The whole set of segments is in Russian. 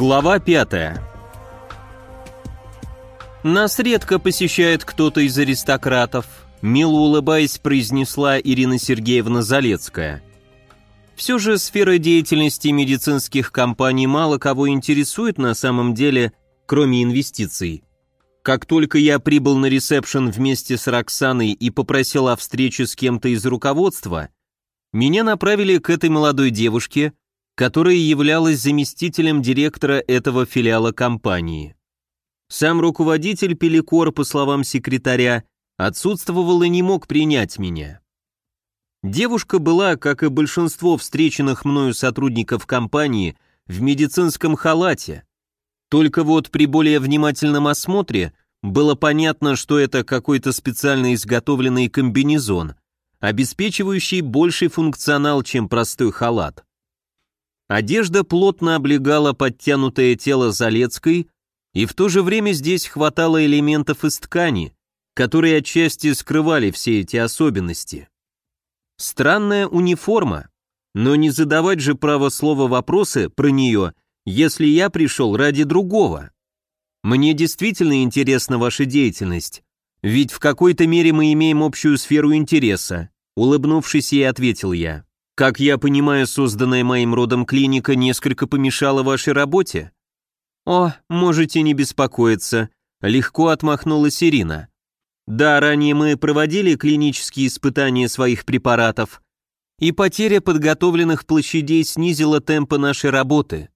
Глава 5 «Нас редко посещает кто-то из аристократов», — мило улыбаясь произнесла Ирина Сергеевна Залецкая. «Все же сфера деятельности медицинских компаний мало кого интересует на самом деле, кроме инвестиций. Как только я прибыл на ресепшн вместе с Роксаной и попросил о встрече с кем-то из руководства, меня направили к этой молодой девушке — которая являлась заместителем директора этого филиала компании. Сам руководитель Пеликор, по словам секретаря, отсутствовал и не мог принять меня. Девушка была, как и большинство встреченных мною сотрудников компании, в медицинском халате. Только вот при более внимательном осмотре было понятно, что это какой-то специально изготовленный комбинезон, обеспечивающий больший функционал, чем простой халат. Одежда плотно облегала подтянутое тело Залецкой, и в то же время здесь хватало элементов из ткани, которые отчасти скрывали все эти особенности. Странная униформа, но не задавать же право слова вопросы про нее, если я пришел ради другого. Мне действительно интересна ваша деятельность, ведь в какой-то мере мы имеем общую сферу интереса, улыбнувшись ей ответил я. Как я понимаю, созданная моим родом клиника несколько помешала вашей работе? О, можете не беспокоиться, легко отмахнулась Ирина. Да, ранее мы проводили клинические испытания своих препаратов, и потеря подготовленных площадей снизила темпы нашей работы.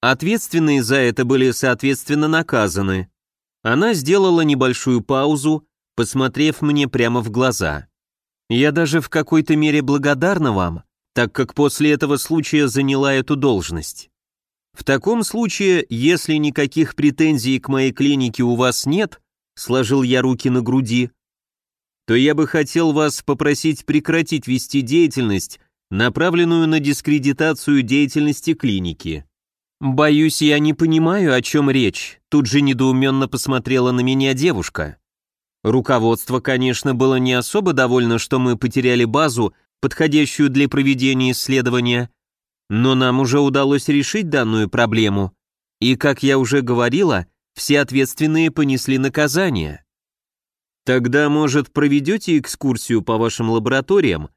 Ответственные за это были, соответственно, наказаны. Она сделала небольшую паузу, посмотрев мне прямо в глаза. Я даже в какой-то мере благодарна вам, так как после этого случая заняла эту должность. В таком случае, если никаких претензий к моей клинике у вас нет, сложил я руки на груди, то я бы хотел вас попросить прекратить вести деятельность, направленную на дискредитацию деятельности клиники. Боюсь, я не понимаю, о чем речь, тут же недоуменно посмотрела на меня девушка. Руководство, конечно, было не особо довольно, что мы потеряли базу, подходящую для проведения исследования, но нам уже удалось решить данную проблему. И, как я уже говорила, все ответственные понесли наказание. Тогда, может, проведете экскурсию по вашим лабораториям?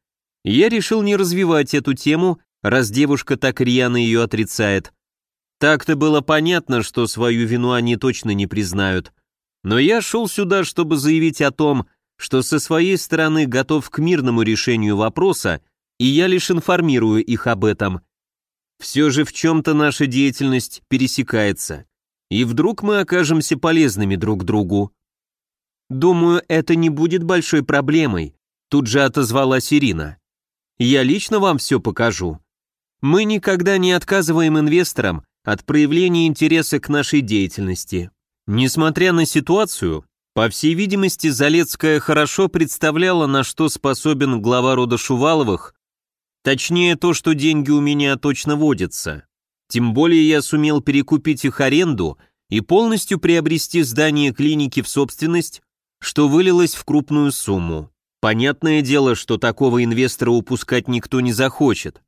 Я решил не развивать эту тему, раз девушка так рьяно ее отрицает. Так-то было понятно, что свою вину они точно не признают. Но я шел сюда, чтобы заявить о том, что со своей стороны готов к мирному решению вопроса, и я лишь информирую их об этом. Все же в чем-то наша деятельность пересекается, и вдруг мы окажемся полезными друг другу. «Думаю, это не будет большой проблемой», — тут же отозвалась Ирина. «Я лично вам все покажу. Мы никогда не отказываем инвесторам от проявления интереса к нашей деятельности. Несмотря на ситуацию, по всей видимости, Залецкая хорошо представляла, на что способен глава рода Шуваловых, точнее то, что деньги у меня точно водятся. Тем более я сумел перекупить их аренду и полностью приобрести здание клиники в собственность, что вылилось в крупную сумму. Понятное дело, что такого инвестора упускать никто не захочет.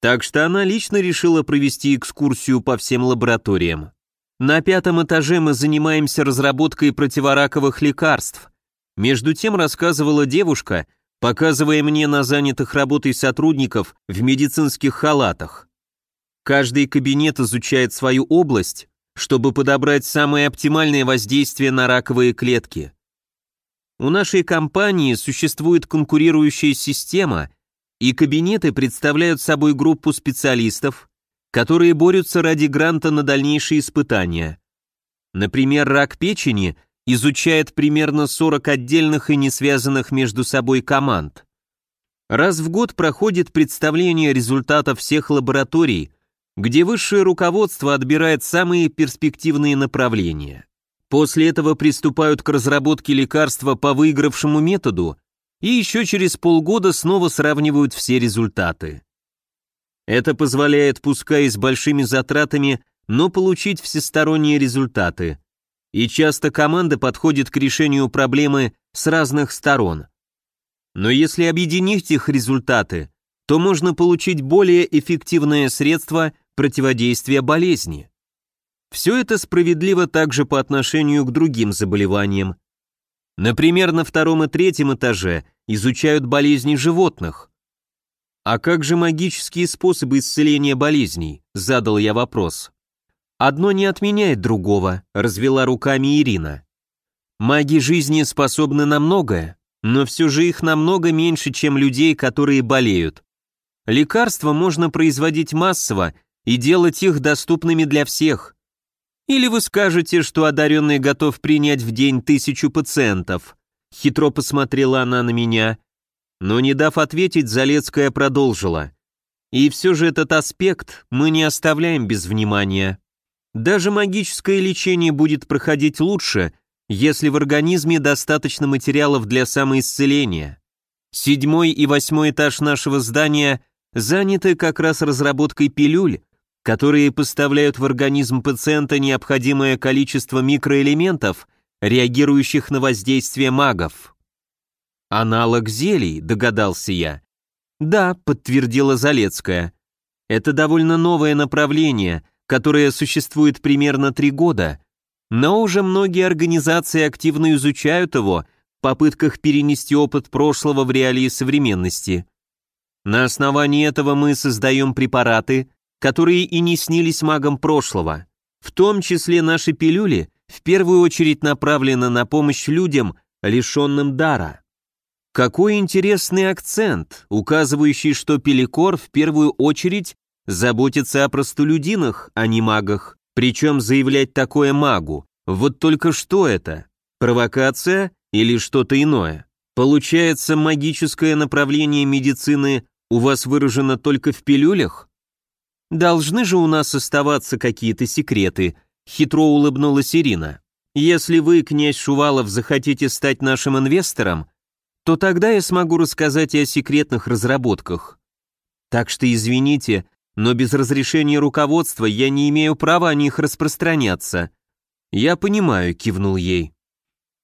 Так что она лично решила провести экскурсию по всем лабораториям. На пятом этаже мы занимаемся разработкой противораковых лекарств. Между тем рассказывала девушка, показывая мне на занятых работой сотрудников в медицинских халатах. Каждый кабинет изучает свою область, чтобы подобрать самое оптимальное воздействие на раковые клетки. У нашей компании существует конкурирующая система, и кабинеты представляют собой группу специалистов, которые борются ради гранта на дальнейшие испытания. Например, рак печени изучает примерно 40 отдельных и не связанных между собой команд. Раз в год проходит представление результатов всех лабораторий, где высшее руководство отбирает самые перспективные направления. После этого приступают к разработке лекарства по выигравшему методу и еще через полгода снова сравнивают все результаты. Это позволяет, пускай и с большими затратами, но получить всесторонние результаты. И часто команда подходит к решению проблемы с разных сторон. Но если объединить их результаты, то можно получить более эффективное средство противодействия болезни. Все это справедливо также по отношению к другим заболеваниям. Например, на втором и третьем этаже изучают болезни животных. «А как же магические способы исцеления болезней?» – задал я вопрос. «Одно не отменяет другого», – развела руками Ирина. «Маги жизни способны на многое, но все же их намного меньше, чем людей, которые болеют. Лекарства можно производить массово и делать их доступными для всех. Или вы скажете, что одаренный готов принять в день тысячу пациентов?» Хитро посмотрела она на меня – но не дав ответить, Залецкая продолжила. И все же этот аспект мы не оставляем без внимания. Даже магическое лечение будет проходить лучше, если в организме достаточно материалов для самоисцеления. Седьмой и восьмой этаж нашего здания заняты как раз разработкой пилюль, которые поставляют в организм пациента необходимое количество микроэлементов, реагирующих на воздействие магов. «Аналог зелий», — догадался я. «Да», — подтвердила Залецкая. «Это довольно новое направление, которое существует примерно три года, но уже многие организации активно изучают его в попытках перенести опыт прошлого в реалии современности. На основании этого мы создаем препараты, которые и не снились магам прошлого. В том числе наши пилюли в первую очередь направлены на помощь людям, лишенным дара. Какой интересный акцент, указывающий, что Пеликор в первую очередь заботится о простолюдинах, а не магах. Причем заявлять такое магу. Вот только что это? Провокация или что-то иное? Получается, магическое направление медицины у вас выражено только в пилюлях? Должны же у нас оставаться какие-то секреты, хитро улыбнулась Ирина. Если вы, князь Шувалов, захотите стать нашим инвестором, то тогда я смогу рассказать и о секретных разработках. Так что извините, но без разрешения руководства я не имею права о них распространяться». «Я понимаю», — кивнул ей.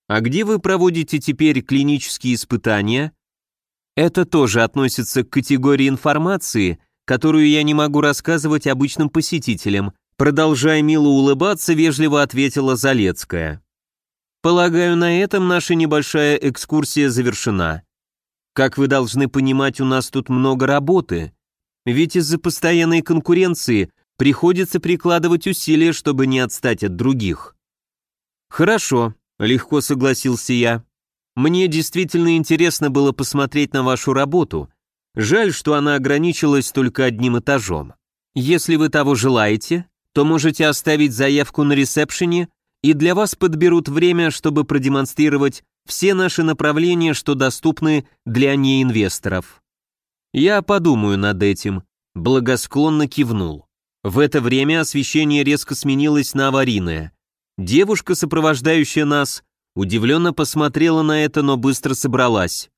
«А где вы проводите теперь клинические испытания?» «Это тоже относится к категории информации, которую я не могу рассказывать обычным посетителям», продолжая мило улыбаться, вежливо ответила Залецкая. Полагаю, на этом наша небольшая экскурсия завершена. Как вы должны понимать, у нас тут много работы. Ведь из-за постоянной конкуренции приходится прикладывать усилия, чтобы не отстать от других. Хорошо, легко согласился я. Мне действительно интересно было посмотреть на вашу работу. Жаль, что она ограничилась только одним этажом. Если вы того желаете, то можете оставить заявку на ресепшене, и для вас подберут время, чтобы продемонстрировать все наши направления, что доступны для неинвесторов. Я подумаю над этим, благосклонно кивнул. В это время освещение резко сменилось на аварийное. Девушка, сопровождающая нас, удивленно посмотрела на это, но быстро собралась.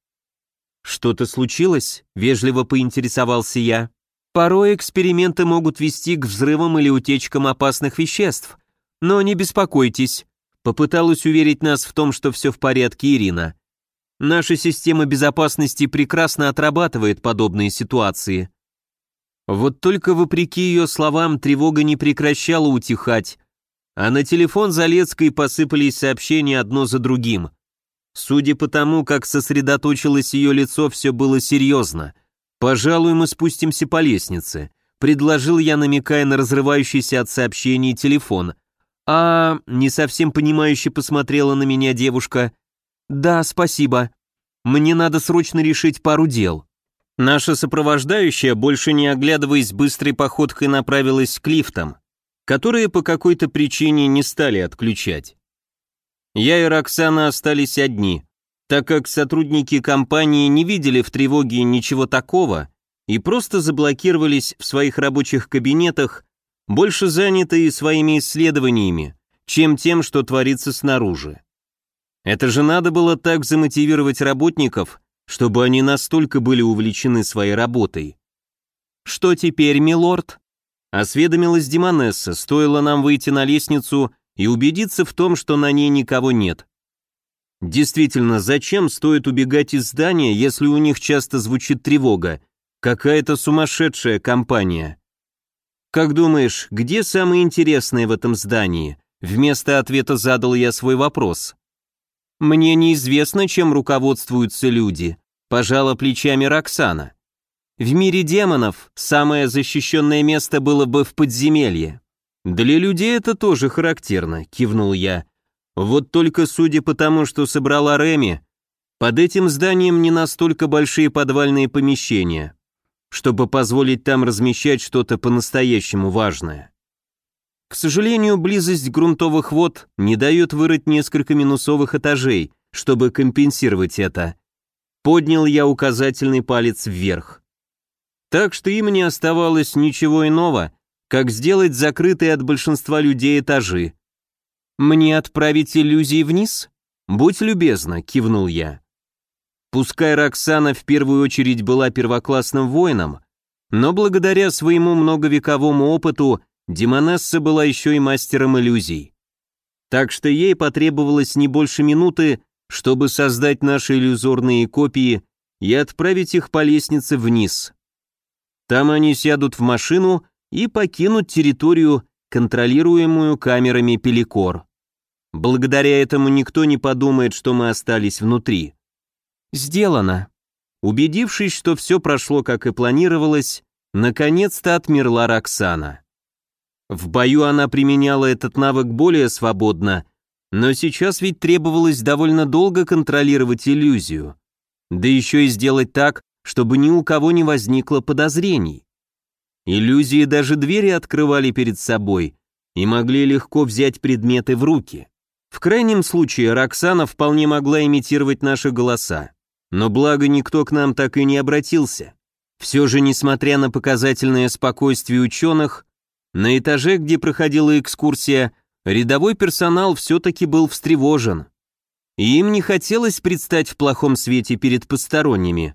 «Что-то случилось?» – вежливо поинтересовался я. «Порой эксперименты могут вести к взрывам или утечкам опасных веществ», но не беспокойтесь, попыталась уверить нас в том, что все в порядке Ирина. Наша система безопасности прекрасно отрабатывает подобные ситуации. Вот только вопреки ее словам тревога не прекращала утихать, а на телефон Залецкой посыпались сообщения одно за другим. Судя по тому, как сосредоточилось ее лицо, все было серьезно. «Пожалуй, мы спустимся по лестнице», — предложил я, намекая на разрывающийся от сообщений телефон — «А...» — не совсем понимающе посмотрела на меня девушка. «Да, спасибо. Мне надо срочно решить пару дел». Наша сопровождающая, больше не оглядываясь, быстрой походкой направилась к лифтам, которые по какой-то причине не стали отключать. Я и Роксана остались одни, так как сотрудники компании не видели в тревоге ничего такого и просто заблокировались в своих рабочих кабинетах, больше занятые своими исследованиями, чем тем, что творится снаружи. Это же надо было так замотивировать работников, чтобы они настолько были увлечены своей работой. «Что теперь, милорд?» — осведомилась Демонесса, стоило нам выйти на лестницу и убедиться в том, что на ней никого нет. Действительно, зачем стоит убегать из здания, если у них часто звучит тревога? Какая-то сумасшедшая компания. «Как думаешь, где самое интересное в этом здании?» Вместо ответа задал я свой вопрос. «Мне неизвестно, чем руководствуются люди», – пожала плечами Роксана. «В мире демонов самое защищенное место было бы в подземелье». «Для людей это тоже характерно», – кивнул я. «Вот только судя по тому, что собрала Реми, под этим зданием не настолько большие подвальные помещения чтобы позволить там размещать что-то по-настоящему важное. К сожалению, близость грунтовых вод не дает вырыть несколько минусовых этажей, чтобы компенсировать это. Поднял я указательный палец вверх. Так что им не оставалось ничего иного, как сделать закрытые от большинства людей этажи. «Мне отправить иллюзии вниз?» «Будь любезна», — кивнул я. Пускай Роксана в первую очередь была первоклассным воином, но благодаря своему многовековому опыту Демонесса была еще и мастером иллюзий. Так что ей потребовалось не больше минуты, чтобы создать наши иллюзорные копии и отправить их по лестнице вниз. Там они сядут в машину и покинут территорию, контролируемую камерами Пеликор. Благодаря этому никто не подумает, что мы остались внутри. «Сделано». Убедившись, что все прошло, как и планировалось, наконец-то отмерла Роксана. В бою она применяла этот навык более свободно, но сейчас ведь требовалось довольно долго контролировать иллюзию. Да еще и сделать так, чтобы ни у кого не возникло подозрений. Иллюзии даже двери открывали перед собой и могли легко взять предметы в руки. В крайнем случае Роксана вполне могла имитировать наши голоса но благо никто к нам так и не обратился. Все же, несмотря на показательное спокойствие ученых, на этаже, где проходила экскурсия, рядовой персонал все-таки был встревожен. И им не хотелось предстать в плохом свете перед посторонними.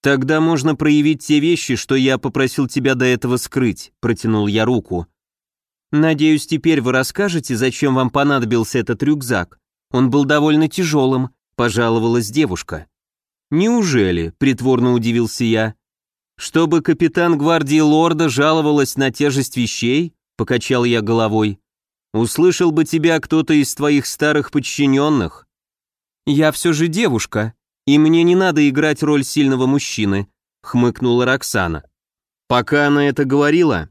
«Тогда можно проявить те вещи, что я попросил тебя до этого скрыть», — протянул я руку. «Надеюсь, теперь вы расскажете, зачем вам понадобился этот рюкзак. Он был довольно тяжелым», — пожаловалась девушка. «Неужели?» — притворно удивился я. «Чтобы капитан гвардии лорда жаловалась на тяжесть вещей?» — покачал я головой. «Услышал бы тебя кто-то из твоих старых подчиненных». «Я все же девушка, и мне не надо играть роль сильного мужчины», — хмыкнула Роксана. Пока она это говорила,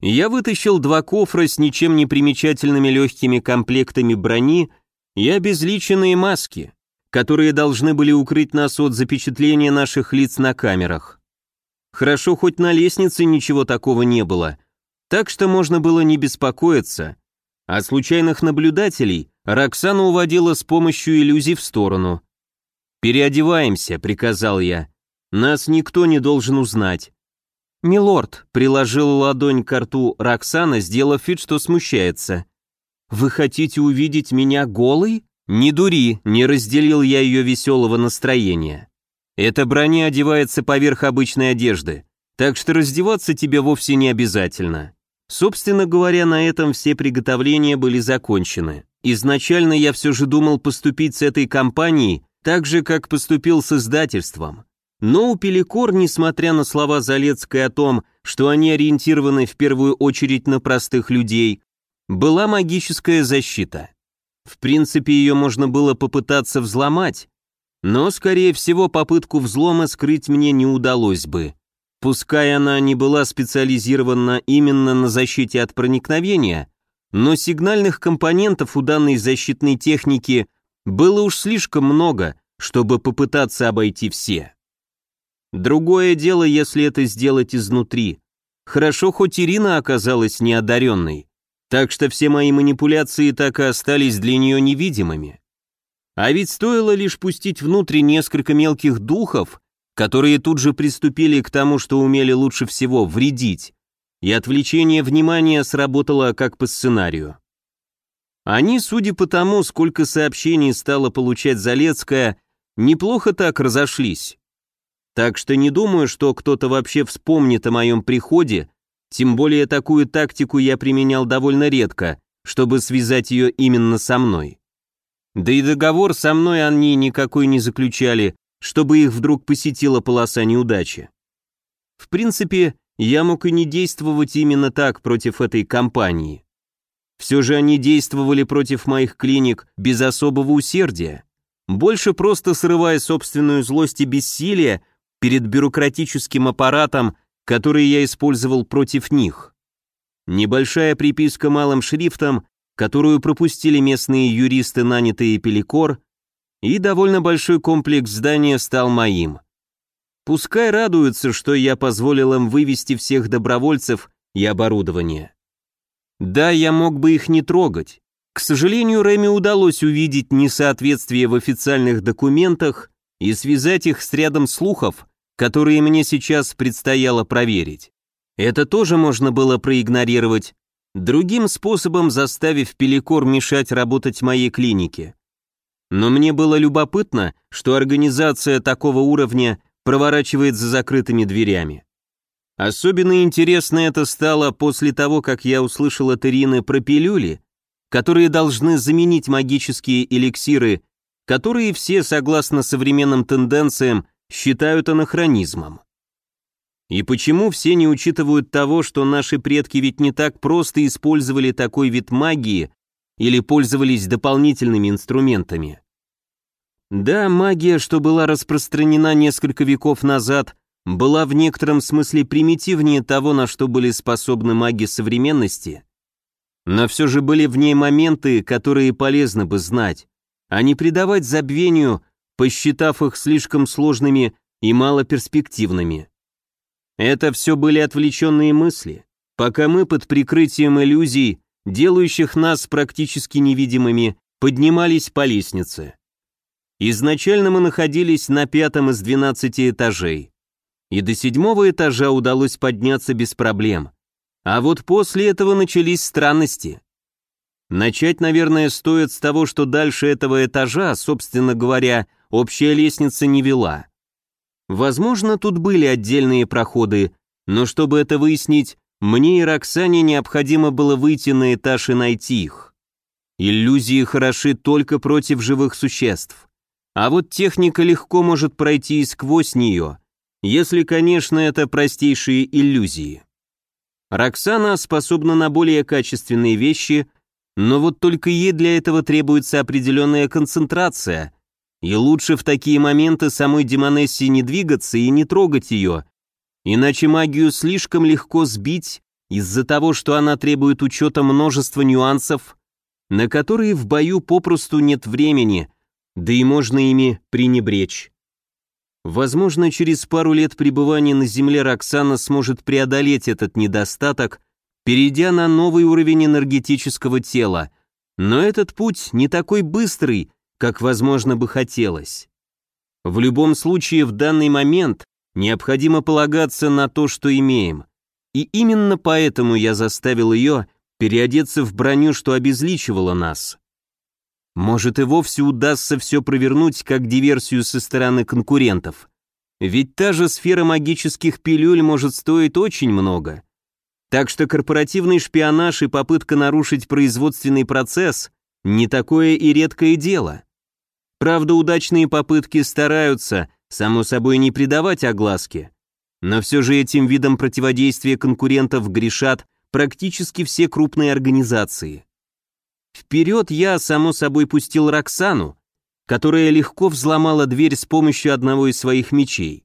я вытащил два кофра с ничем не примечательными легкими комплектами брони — и обезличенные маски, которые должны были укрыть нас от запечатления наших лиц на камерах. Хорошо, хоть на лестнице ничего такого не было, так что можно было не беспокоиться. А случайных наблюдателей Роксана уводила с помощью иллюзий в сторону. «Переодеваемся», — приказал я. «Нас никто не должен узнать». «Милорд», — приложил ладонь к рту Роксана, сделав вид, что смущается. «Вы хотите увидеть меня голой?» «Не дури», — не разделил я ее веселого настроения. «Эта броня одевается поверх обычной одежды, так что раздеваться тебе вовсе не обязательно». Собственно говоря, на этом все приготовления были закончены. Изначально я все же думал поступить с этой компанией так же, как поступил с издательством. Но у Пеликор, несмотря на слова Залецкой о том, что они ориентированы в первую очередь на простых людей, была магическая защита. В принципе, ее можно было попытаться взломать, но, скорее всего, попытку взлома скрыть мне не удалось бы. Пускай она не была специализирована именно на защите от проникновения, но сигнальных компонентов у данной защитной техники было уж слишком много, чтобы попытаться обойти все. Другое дело, если это сделать изнутри. Хорошо, хоть Ирина оказалась неодаренной так что все мои манипуляции так и остались для нее невидимыми. А ведь стоило лишь пустить внутрь несколько мелких духов, которые тут же приступили к тому, что умели лучше всего вредить, и отвлечение внимания сработало как по сценарию. Они, судя по тому, сколько сообщений стала получать Залецкая, неплохо так разошлись. Так что не думаю, что кто-то вообще вспомнит о моем приходе тем более такую тактику я применял довольно редко, чтобы связать ее именно со мной. Да и договор со мной они никакой не заключали, чтобы их вдруг посетила полоса неудачи. В принципе, я мог и не действовать именно так против этой компании. Все же они действовали против моих клиник без особого усердия, больше просто срывая собственную злость и бессилие перед бюрократическим аппаратом, которые я использовал против них. Небольшая приписка малым шрифтом, которую пропустили местные юристы, нанятые Пеликор, и довольно большой комплекс здания стал моим. Пускай радуются, что я позволил им вывести всех добровольцев и оборудование. Да, я мог бы их не трогать. К сожалению, Рэме удалось увидеть несоответствие в официальных документах и связать их с рядом слухов – которые мне сейчас предстояло проверить. Это тоже можно было проигнорировать, другим способом заставив Пеликор мешать работать моей клинике. Но мне было любопытно, что организация такого уровня проворачивает за закрытыми дверями. Особенно интересно это стало после того, как я услышал от Ирины про пилюли, которые должны заменить магические эликсиры, которые все, согласно современным тенденциям, считают анахронизмом. И почему все не учитывают того, что наши предки ведь не так просто использовали такой вид магии или пользовались дополнительными инструментами? Да, магия, что была распространена несколько веков назад, была в некотором смысле примитивнее того, на что были способны маги современности, но все же были в ней моменты, которые полезно бы знать, а не придавать забвению – посчитав их слишком сложными и малоперспективными. Это все были отвлеченные мысли, пока мы под прикрытием иллюзий, делающих нас практически невидимыми, поднимались по лестнице. Изначально мы находились на пятом из 12 этажей, и до седьмого этажа удалось подняться без проблем. А вот после этого начались странности. Начать, наверное, стоит с того, что дальше этого этажа, собственно говоря, общая лестница не вела. Возможно, тут были отдельные проходы, но чтобы это выяснить, мне и Роксане необходимо было выйти на этаж и найти их. Иллюзии хороши только против живых существ. А вот техника легко может пройти и сквозь нее, если, конечно, это простейшие иллюзии. Роксана способна на более качественные вещи, но вот только ей для этого требуется определенная концентрация, и лучше в такие моменты самой Демонессе не двигаться и не трогать ее, иначе магию слишком легко сбить из-за того, что она требует учета множества нюансов, на которые в бою попросту нет времени, да и можно ими пренебречь. Возможно, через пару лет пребывания на Земле Роксана сможет преодолеть этот недостаток, перейдя на новый уровень энергетического тела. Но этот путь не такой быстрый как, возможно, бы хотелось. В любом случае, в данный момент необходимо полагаться на то, что имеем. И именно поэтому я заставил ее переодеться в броню, что обезличивала нас. Может и вовсе удастся все провернуть как диверсию со стороны конкурентов. Ведь та же сфера магических пилюль может стоить очень много. Так что корпоративный шпионаж и попытка нарушить производственный процесс – не такое и редкое дело. Правда, удачные попытки стараются, само собой, не придавать огласки, Но все же этим видом противодействия конкурентов грешат практически все крупные организации. Вперед я, само собой, пустил Роксану, которая легко взломала дверь с помощью одного из своих мечей.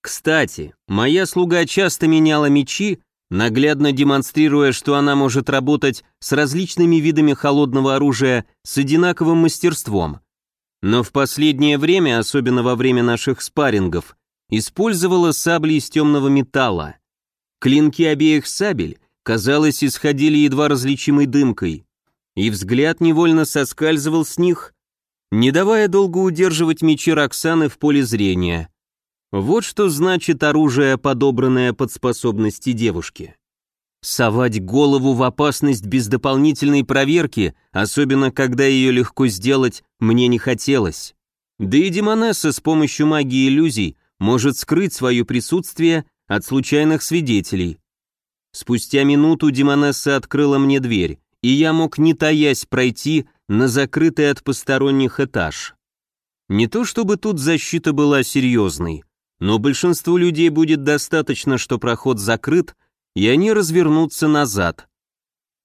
Кстати, моя слуга часто меняла мечи, наглядно демонстрируя, что она может работать с различными видами холодного оружия с одинаковым мастерством – но в последнее время, особенно во время наших спаррингов, использовала сабли из темного металла. Клинки обеих сабель, казалось, исходили едва различимой дымкой, и взгляд невольно соскальзывал с них, не давая долго удерживать мечи Роксаны в поле зрения. Вот что значит оружие, подобранное под способности девушки. Совать голову в опасность без дополнительной проверки, особенно когда ее легко сделать, мне не хотелось. Да и Демонесса с помощью магии иллюзий может скрыть свое присутствие от случайных свидетелей. Спустя минуту Демонесса открыла мне дверь, и я мог не таясь пройти на закрытый от посторонних этаж. Не то чтобы тут защита была серьезной, но большинству людей будет достаточно, что проход закрыт, и они развернутся назад.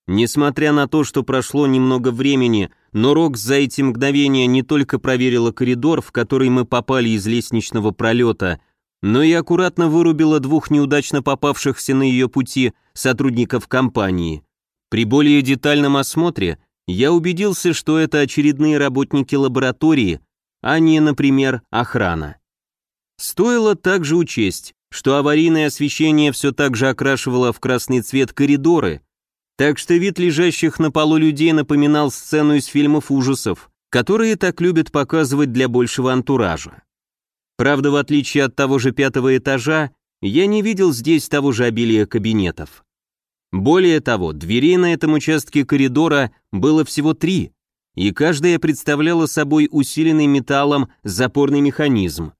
Несмотря на то, что прошло немного времени, но Рокс за эти мгновения не только проверила коридор, в который мы попали из лестничного пролета, но и аккуратно вырубила двух неудачно попавшихся на ее пути сотрудников компании. При более детальном осмотре я убедился, что это очередные работники лаборатории, а не, например, охрана. Стоило также учесть, что аварийное освещение все так же окрашивало в красный цвет коридоры, так что вид лежащих на полу людей напоминал сцену из фильмов ужасов, которые так любят показывать для большего антуража. Правда, в отличие от того же пятого этажа, я не видел здесь того же обилия кабинетов. Более того, дверей на этом участке коридора было всего три, и каждая представляла собой усиленный металлом запорный механизм.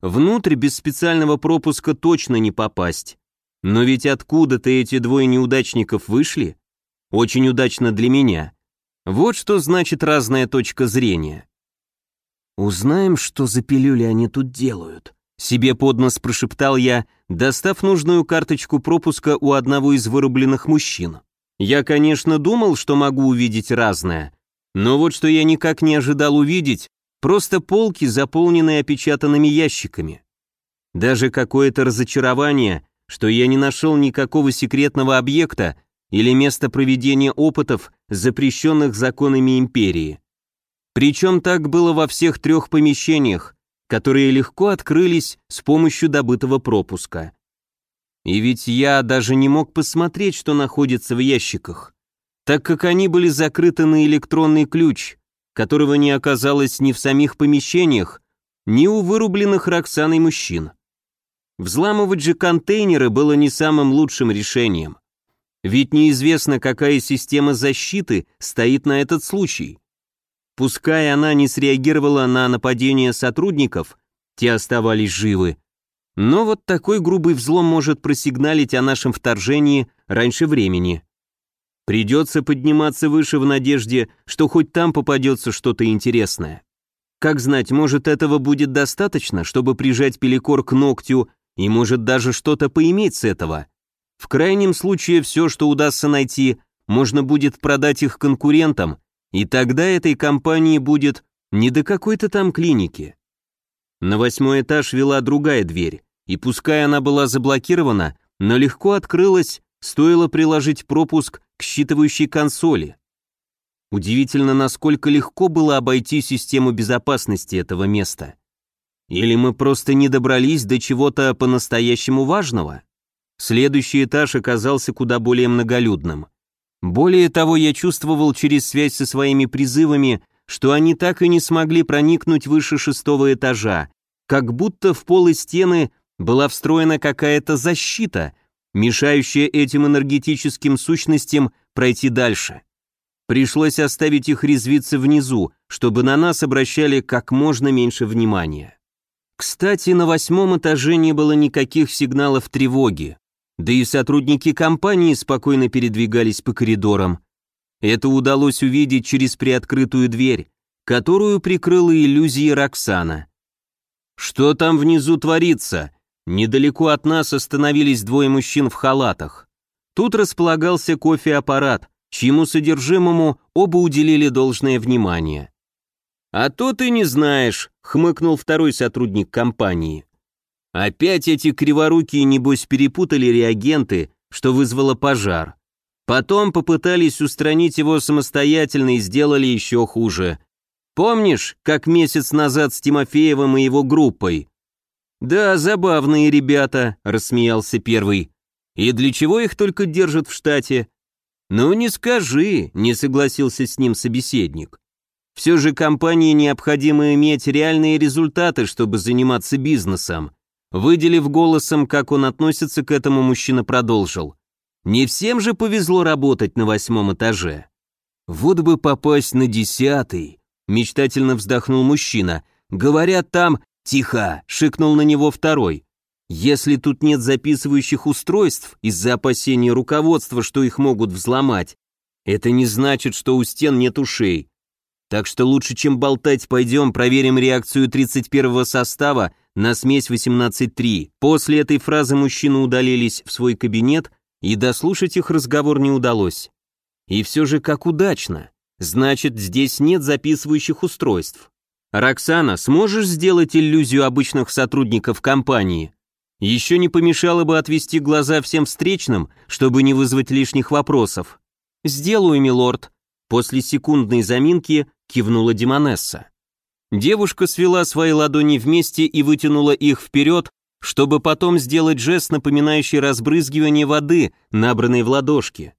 Внутрь без специального пропуска точно не попасть. Но ведь откуда-то эти двое неудачников вышли? Очень удачно для меня. Вот что значит разная точка зрения. «Узнаем, что за пилюли они тут делают», — себе под нос прошептал я, достав нужную карточку пропуска у одного из вырубленных мужчин. Я, конечно, думал, что могу увидеть разное, но вот что я никак не ожидал увидеть, Просто полки, заполненные опечатанными ящиками. Даже какое-то разочарование, что я не нашел никакого секретного объекта или места проведения опытов, запрещенных законами империи. Причем так было во всех трех помещениях, которые легко открылись с помощью добытого пропуска. И ведь я даже не мог посмотреть, что находится в ящиках, так как они были закрыты на электронный ключ, которого не оказалось ни в самих помещениях, ни у вырубленных Роксаной мужчин. Взламывать же контейнеры было не самым лучшим решением. Ведь неизвестно, какая система защиты стоит на этот случай. Пускай она не среагировала на нападение сотрудников, те оставались живы. Но вот такой грубый взлом может просигналить о нашем вторжении раньше времени. Придется подниматься выше в надежде, что хоть там попадется что-то интересное. Как знать, может этого будет достаточно, чтобы прижать пеликор к ногтю, и может даже что-то поиметь с этого. В крайнем случае все, что удастся найти, можно будет продать их конкурентам, и тогда этой компании будет не до какой-то там клиники. На восьмой этаж вела другая дверь, и пускай она была заблокирована, но легко открылась, стоило приложить пропуск к считывающей консоли. Удивительно, насколько легко было обойти систему безопасности этого места. Или мы просто не добрались до чего-то по-настоящему важного? Следующий этаж оказался куда более многолюдным. Более того, я чувствовал через связь со своими призывами, что они так и не смогли проникнуть выше шестого этажа, как будто в пол и стены была встроена какая-то защита, мешающая этим энергетическим сущностям пройти дальше. Пришлось оставить их резвиться внизу, чтобы на нас обращали как можно меньше внимания. Кстати, на восьмом этаже не было никаких сигналов тревоги, да и сотрудники компании спокойно передвигались по коридорам. Это удалось увидеть через приоткрытую дверь, которую прикрыла иллюзия Роксана. «Что там внизу творится?» Недалеко от нас остановились двое мужчин в халатах. Тут располагался кофе-аппарат, чьему содержимому оба уделили должное внимание. «А то ты не знаешь», — хмыкнул второй сотрудник компании. Опять эти криворукие, небось, перепутали реагенты, что вызвало пожар. Потом попытались устранить его самостоятельно и сделали еще хуже. Помнишь, как месяц назад с Тимофеевым и его группой? «Да, забавные ребята», — рассмеялся первый. «И для чего их только держат в штате?» «Ну не скажи», — не согласился с ним собеседник. «Все же компании необходимо иметь реальные результаты, чтобы заниматься бизнесом». Выделив голосом, как он относится к этому, мужчина продолжил. «Не всем же повезло работать на восьмом этаже». «Вот бы попасть на десятый», — мечтательно вздохнул мужчина. «Говорят, там «Тихо!» — шикнул на него второй. «Если тут нет записывающих устройств из-за опасения руководства, что их могут взломать, это не значит, что у стен нет ушей. Так что лучше, чем болтать, пойдем проверим реакцию 31-го состава на смесь 18.3». После этой фразы мужчины удалились в свой кабинет, и дослушать их разговор не удалось. И все же как удачно. Значит, здесь нет записывающих устройств. «Роксана, сможешь сделать иллюзию обычных сотрудников компании? Еще не помешало бы отвести глаза всем встречным, чтобы не вызвать лишних вопросов». «Сделаю, милорд», — после секундной заминки кивнула Демонесса. Девушка свела свои ладони вместе и вытянула их вперед, чтобы потом сделать жест, напоминающий разбрызгивание воды, набранной в ладошке.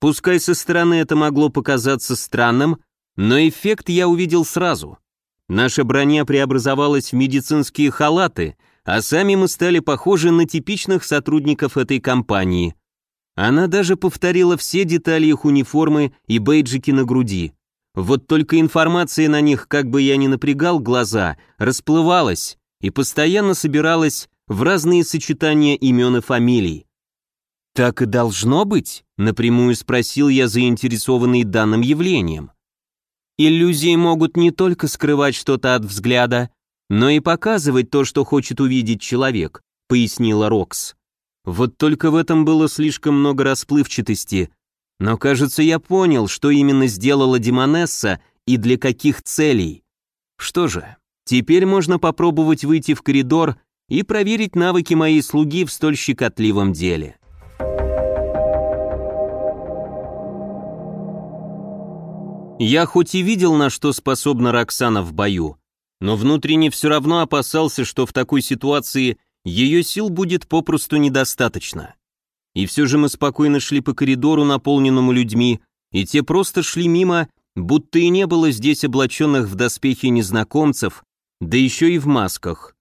Пускай со стороны это могло показаться странным, но эффект я увидел сразу — Наша броня преобразовалась в медицинские халаты, а сами мы стали похожи на типичных сотрудников этой компании. Она даже повторила все детали их униформы и бейджики на груди. Вот только информация на них, как бы я ни напрягал глаза, расплывалась и постоянно собиралась в разные сочетания имен и фамилий. «Так и должно быть?» — напрямую спросил я заинтересованный данным явлением. Иллюзии могут не только скрывать что-то от взгляда, но и показывать то, что хочет увидеть человек, пояснила Рокс. Вот только в этом было слишком много расплывчатости. Но, кажется, я понял, что именно сделала Демонесса и для каких целей. Что же, теперь можно попробовать выйти в коридор и проверить навыки моей слуги в столь щекотливом деле. Я хоть и видел, на что способна Роксана в бою, но внутренне все равно опасался, что в такой ситуации ее сил будет попросту недостаточно. И все же мы спокойно шли по коридору, наполненному людьми, и те просто шли мимо, будто и не было здесь облаченных в доспехи незнакомцев, да еще и в масках.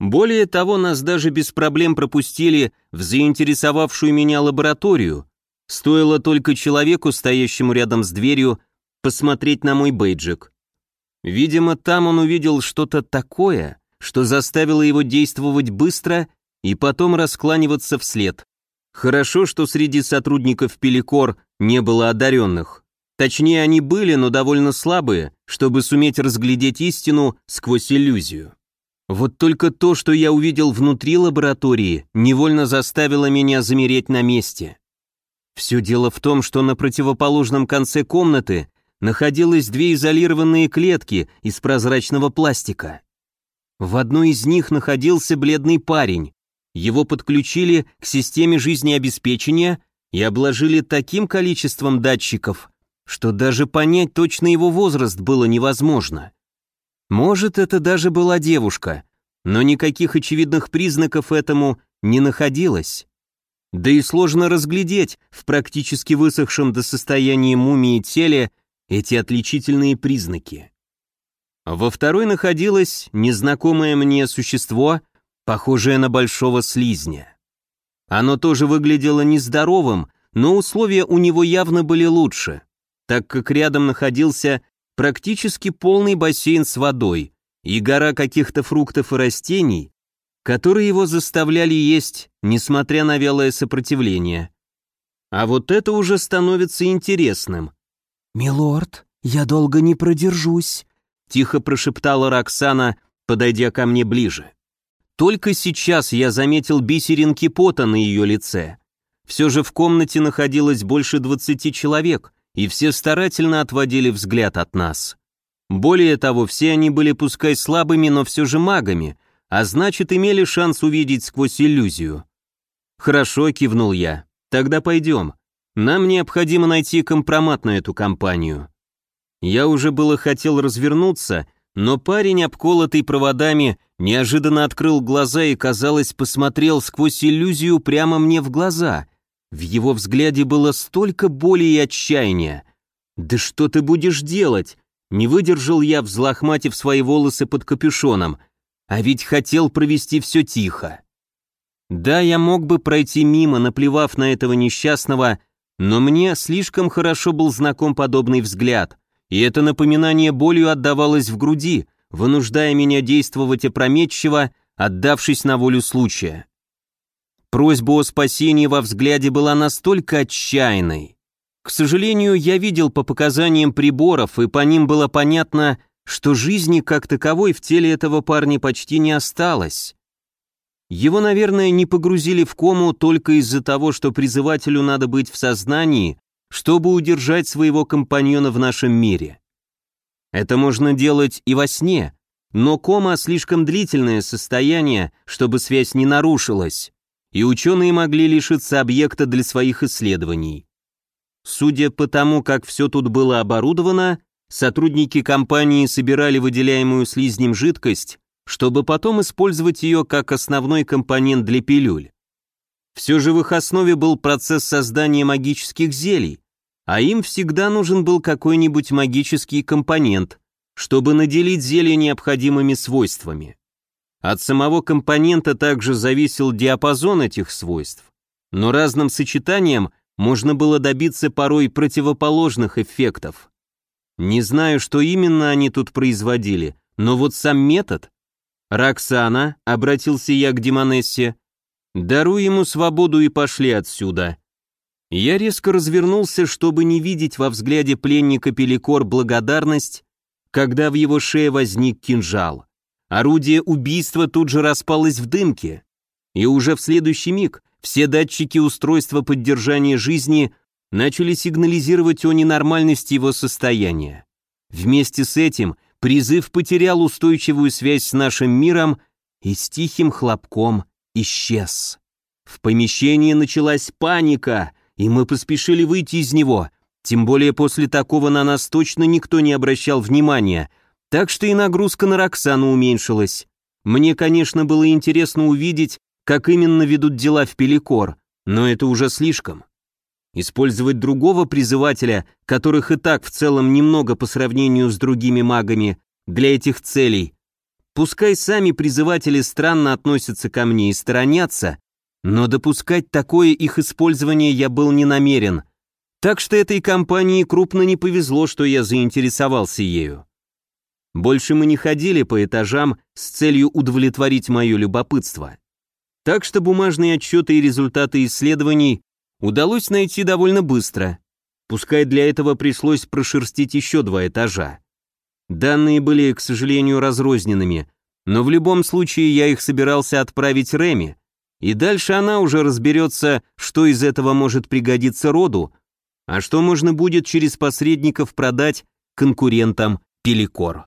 Более того, нас даже без проблем пропустили в заинтересовавшую меня лабораторию. Стоило только человеку, стоящему рядом с дверью, посмотреть на мой бейджик. Видимо, там он увидел что-то такое, что заставило его действовать быстро и потом раскланиваться вслед. Хорошо, что среди сотрудников Пеликор не было одаренных. Точнее, они были, но довольно слабые, чтобы суметь разглядеть истину сквозь иллюзию. Вот только то, что я увидел внутри лаборатории, невольно заставило меня замереть на месте. Все дело в том, что на противоположном конце комнаты находилось две изолированные клетки из прозрачного пластика. В одной из них находился бледный парень. Его подключили к системе жизнеобеспечения и обложили таким количеством датчиков, что даже понять точно его возраст было невозможно. Может, это даже была девушка, но никаких очевидных признаков этому не находилось. Да и сложно разглядеть в практически высохшем до состояния мумии теле эти отличительные признаки. Во второй находилось незнакомое мне существо, похожее на большого слизня. Оно тоже выглядело нездоровым, но условия у него явно были лучше, так как рядом находился практически полный бассейн с водой и гора каких-то фруктов и растений, которые его заставляли есть, несмотря на вялое сопротивление. А вот это уже становится интересным. «Милорд, я долго не продержусь», — тихо прошептала Роксана, подойдя ко мне ближе. Только сейчас я заметил бисеринки пота на ее лице. Все же в комнате находилось больше двадцати человек, и все старательно отводили взгляд от нас. Более того, все они были пускай слабыми, но все же магами, а значит, имели шанс увидеть сквозь иллюзию. «Хорошо», — кивнул я, — «тогда пойдем». Нам необходимо найти компромат на эту компанию. Я уже было хотел развернуться, но парень, обколотый проводами, неожиданно открыл глаза и, казалось, посмотрел сквозь иллюзию прямо мне в глаза. В его взгляде было столько боли и отчаяния. «Да что ты будешь делать?» Не выдержал я, взлохматив свои волосы под капюшоном. А ведь хотел провести все тихо. Да, я мог бы пройти мимо, наплевав на этого несчастного, но мне слишком хорошо был знаком подобный взгляд, и это напоминание болью отдавалось в груди, вынуждая меня действовать опрометчиво, отдавшись на волю случая. Просьба о спасении во взгляде была настолько отчаянной. К сожалению, я видел по показаниям приборов, и по ним было понятно, что жизни как таковой в теле этого парня почти не осталось. Его, наверное, не погрузили в кому только из-за того, что призывателю надо быть в сознании, чтобы удержать своего компаньона в нашем мире. Это можно делать и во сне, но кома слишком длительное состояние, чтобы связь не нарушилась, и ученые могли лишиться объекта для своих исследований. Судя по тому, как все тут было оборудовано, сотрудники компании собирали выделяемую слизнем жидкость чтобы потом использовать ее как основной компонент для пилюль. Все же в их основе был процесс создания магических зелий, а им всегда нужен был какой-нибудь магический компонент, чтобы наделить зелье необходимыми свойствами. От самого компонента также зависел диапазон этих свойств, но разным сочетанием можно было добиться порой противоположных эффектов. Не знаю, что именно они тут производили, но вот сам метод «Роксана», — обратился я к Демонессе, — «даруй ему свободу и пошли отсюда». Я резко развернулся, чтобы не видеть во взгляде пленника Пеликор благодарность, когда в его шее возник кинжал. Орудие убийства тут же распалось в дымке, и уже в следующий миг все датчики устройства поддержания жизни начали сигнализировать о ненормальности его состояния. Вместе с этим Призыв потерял устойчивую связь с нашим миром и с тихим хлопком исчез. В помещении началась паника, и мы поспешили выйти из него, тем более после такого на нас точно никто не обращал внимания, так что и нагрузка на Роксану уменьшилась. Мне, конечно, было интересно увидеть, как именно ведут дела в Пеликор, но это уже слишком. Использовать другого призывателя, которых и так в целом немного по сравнению с другими магами, для этих целей. Пускай сами призыватели странно относятся ко мне и сторонятся, но допускать такое их использование я был не намерен. Так что этой компании крупно не повезло, что я заинтересовался ею. Больше мы не ходили по этажам с целью удовлетворить мое любопытство. Так что бумажные отчеты и результаты исследований удалось найти довольно быстро, пускай для этого пришлось прошерстить еще два этажа. Данные были, к сожалению, разрозненными, но в любом случае я их собирался отправить Реми, и дальше она уже разберется, что из этого может пригодиться роду, а что можно будет через посредников продать конкурентам Пеликор.